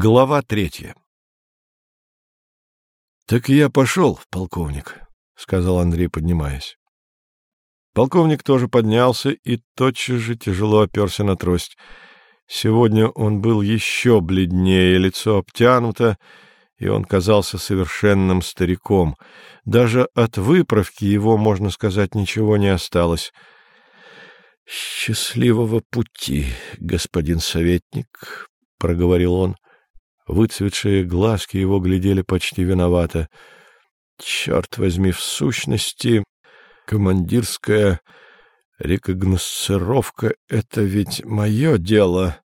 Глава третья «Так я пошел, полковник», — сказал Андрей, поднимаясь. Полковник тоже поднялся и тотчас же тяжело оперся на трость. Сегодня он был еще бледнее, лицо обтянуто, и он казался совершенным стариком. Даже от выправки его, можно сказать, ничего не осталось. «Счастливого пути, господин советник», — проговорил он. — Выцветшие глазки его глядели почти виновато. Черт возьми, в сущности, командирская рекогносцировка — это ведь мое дело.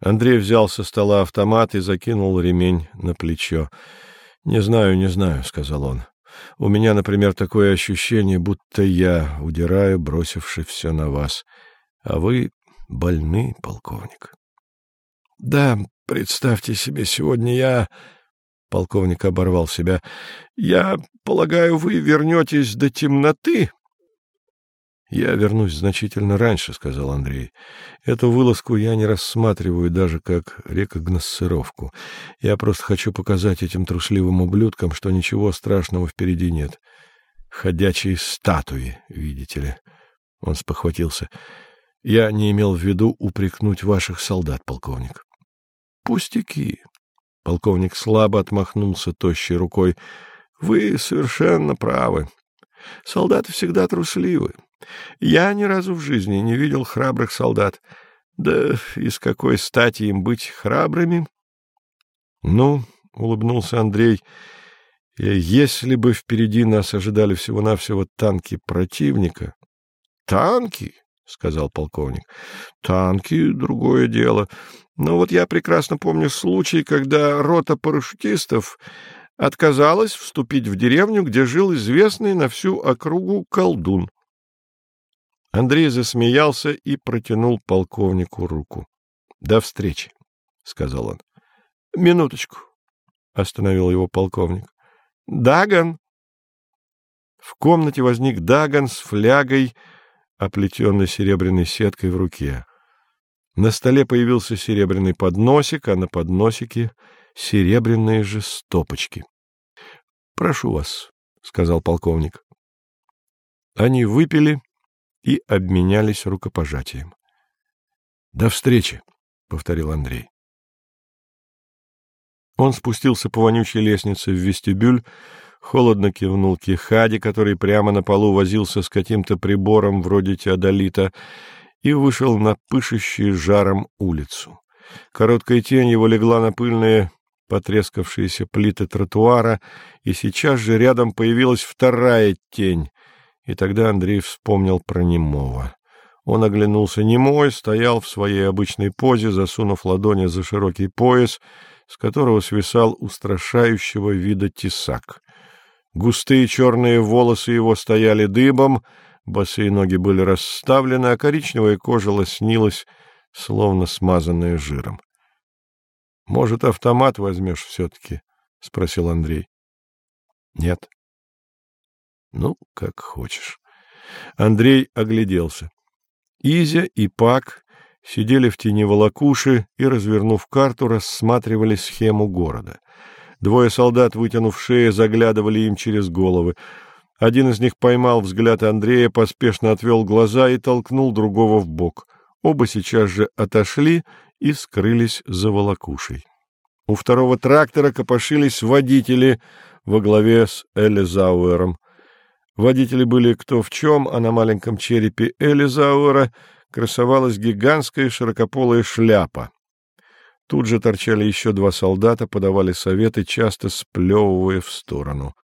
Андрей взял со стола автомат и закинул ремень на плечо. — Не знаю, не знаю, — сказал он. — У меня, например, такое ощущение, будто я удираю, бросивши все на вас. А вы больны, полковник. — Да, Представьте себе, сегодня я... Полковник оборвал себя. «Я полагаю, вы вернетесь до темноты?» «Я вернусь значительно раньше», — сказал Андрей. «Эту вылазку я не рассматриваю даже как рекогносцировку. Я просто хочу показать этим трусливым ублюдкам, что ничего страшного впереди нет. Ходячие статуи, видите ли». Он спохватился. «Я не имел в виду упрекнуть ваших солдат, полковник». Пустяки. Полковник слабо отмахнулся тощей рукой. Вы совершенно правы. Солдаты всегда трусливы. Я ни разу в жизни не видел храбрых солдат. Да из какой стати им быть храбрыми? Ну, улыбнулся Андрей, если бы впереди нас ожидали всего-навсего танки противника. Танки? — сказал полковник. — Танки — другое дело. Но вот я прекрасно помню случай, когда рота парашютистов отказалась вступить в деревню, где жил известный на всю округу колдун. Андрей засмеялся и протянул полковнику руку. — До встречи, — сказал он. — Минуточку, — остановил его полковник. — Даган! В комнате возник Даган с флягой, оплетенной серебряной сеткой в руке. На столе появился серебряный подносик, а на подносике — серебряные же стопочки. — Прошу вас, — сказал полковник. Они выпили и обменялись рукопожатием. — До встречи, — повторил Андрей. Он спустился по вонючей лестнице в вестибюль, холодно кивнул Кихаде, который прямо на полу возился с каким-то прибором вроде теодолита, и вышел на пышущую жаром улицу. Короткая тень его легла на пыльные потрескавшиеся плиты тротуара, и сейчас же рядом появилась вторая тень, и тогда Андрей вспомнил про немого. Он оглянулся немой, стоял в своей обычной позе, засунув ладони за широкий пояс, с которого свисал устрашающего вида тесак. Густые черные волосы его стояли дыбом, босые ноги были расставлены, а коричневая кожа лоснилась, словно смазанная жиром. — Может, автомат возьмешь все-таки? — спросил Андрей. — Нет. — Ну, как хочешь. Андрей огляделся. Изя и Пак сидели в тени волокуши и, развернув карту, рассматривали схему города. Двое солдат, вытянув шеи, заглядывали им через головы. Один из них поймал взгляд Андрея, поспешно отвел глаза и толкнул другого в бок. Оба сейчас же отошли и скрылись за волокушей. У второго трактора копошились водители во главе с Элизауэром. Водители были кто в чем, а на маленьком черепе Элизауэра красовалась гигантская широкополая шляпа. Тут же торчали еще два солдата, подавали советы, часто сплевывая в сторону —